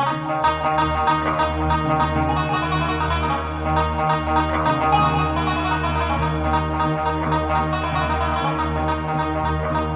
Thank you.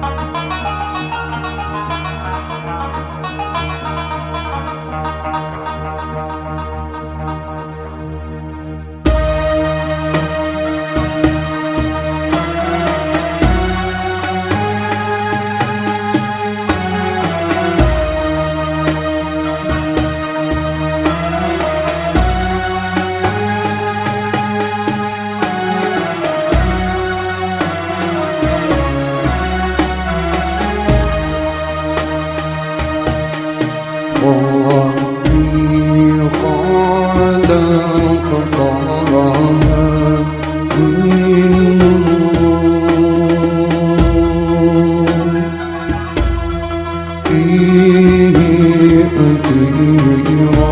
Bye. you.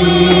you.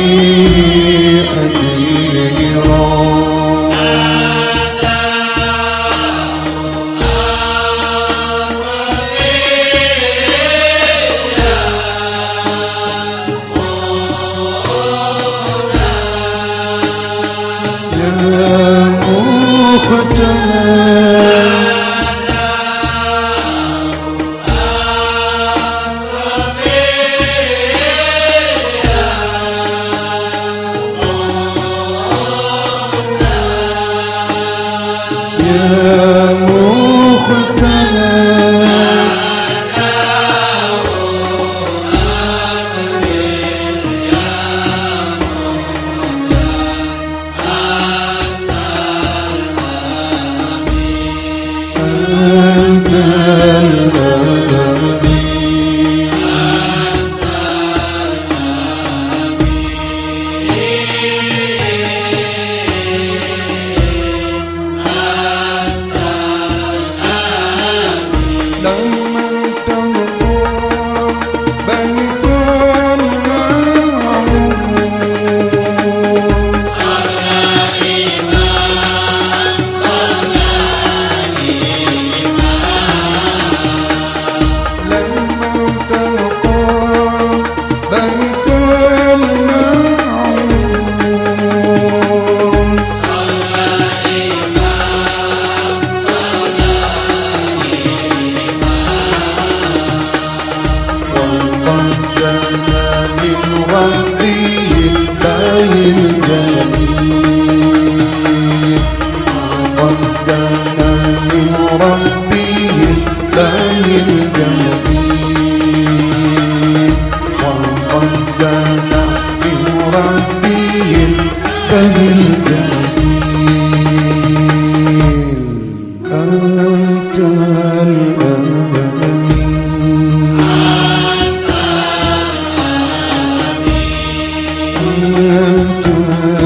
Gönlümdür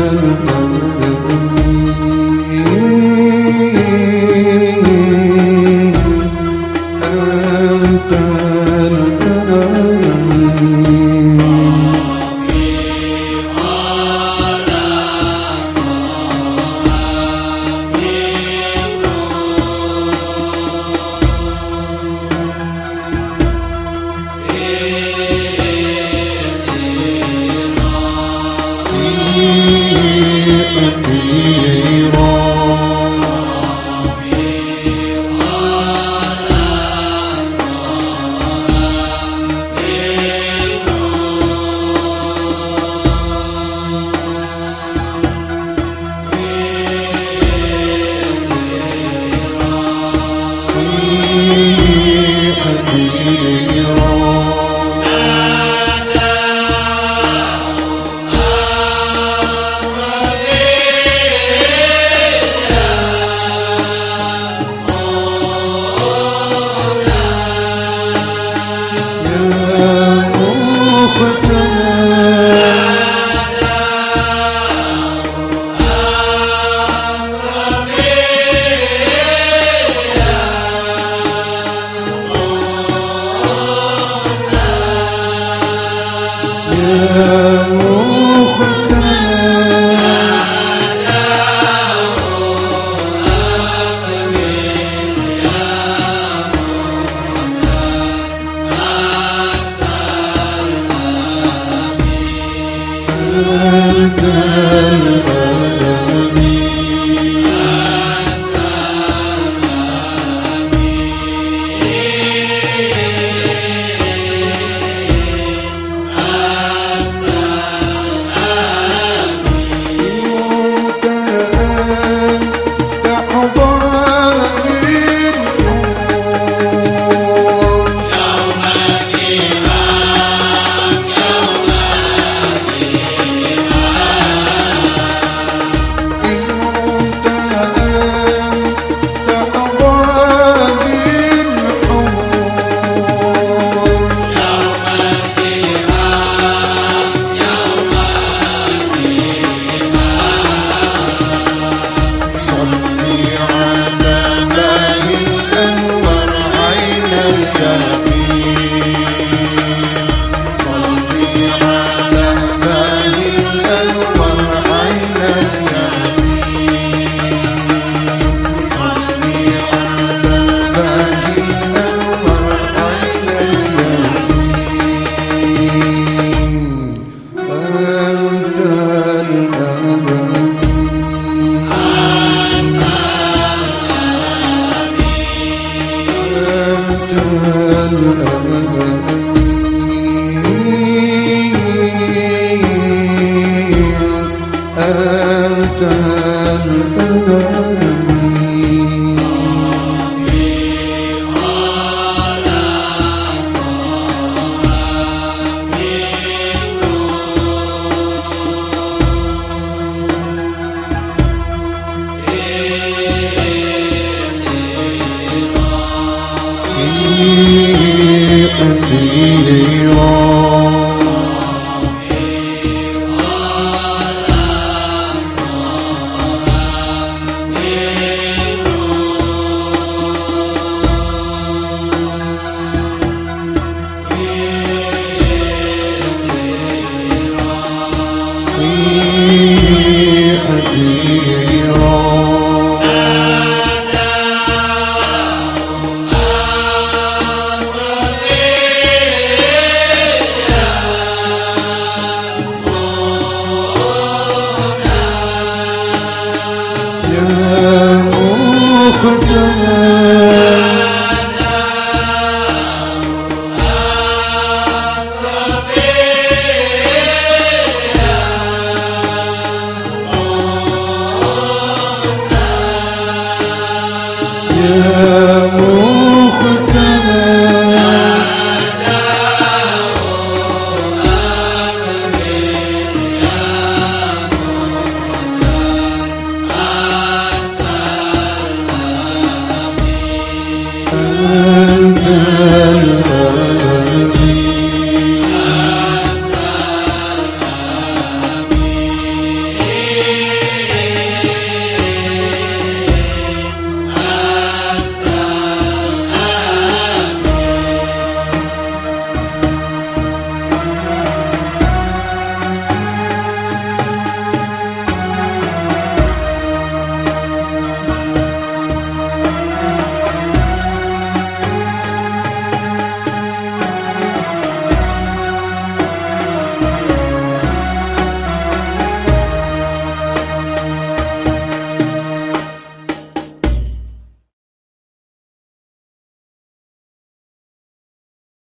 Hallelujah. you.